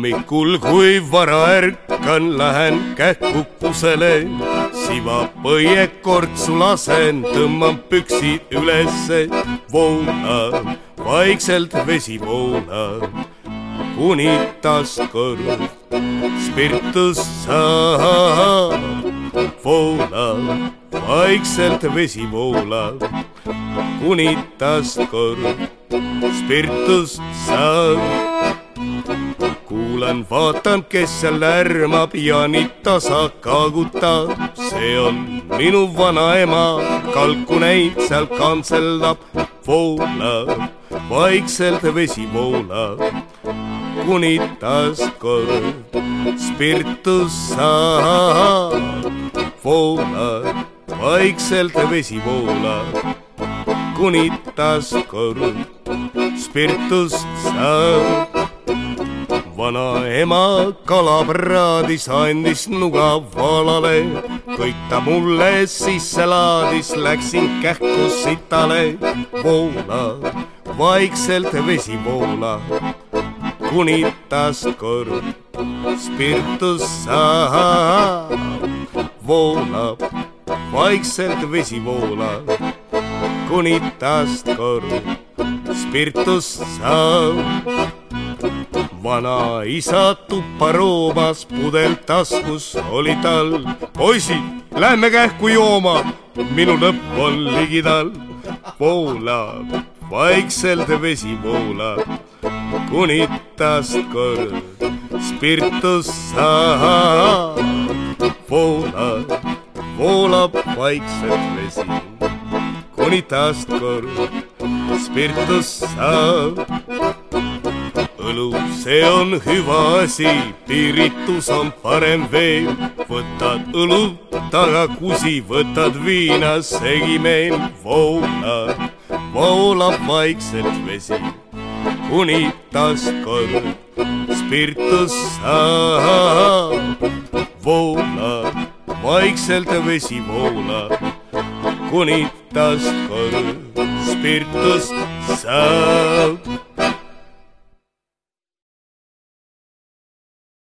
hommikul, kui vara ärkan, lähen kähkukusele, sivapõie kortsu lasen, tõmban püksid ülesse, voolab, vaikselt vesi voolab, kuni taaskord spiritus saab, voolab, vaikselt vesi voolab, kuni taaskord spiritus saab kuulan, vaatan, kes seal lärmab ja nii tasa kaagutab. see on minu vanaema, kalkuneid seal kantseldab, voolab, vaikselt vesi voolab, kuni taaskord spiritus saab. voolab, vaikselt vesi voolab, kuni taaskord spiritus saab vanaema kalapraadis andis nuga valale, kõik ta mulle sisse laadis, läksin kähku sitale, voolab, vaikselt vesi voolab, kuni taaskord spiritus voolab, vaikselt vesi voolab, kuni taaskord spiritus saab vanaisa tuppa roomas, pudel taskus oli tal. poisid, lähme kähku jooma, minu lõpp on ligidal. voolab, vaikselt vesi voolab, kuni taaskord spiritus saab. voolab, voolab vaikselt vesi, kuni taaskord spiritus saab õlu, see on hüva asi, piiritus on parem veel. võtad õlut, taga kusi, võtad viina, segi meil voolab, voolab vaikselt vesi, kuni taaskord spiritus saab. voolab, vaikselt vesi voolab, kuni taaskord spiritus saab